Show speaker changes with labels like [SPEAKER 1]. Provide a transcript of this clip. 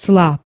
[SPEAKER 1] слаб.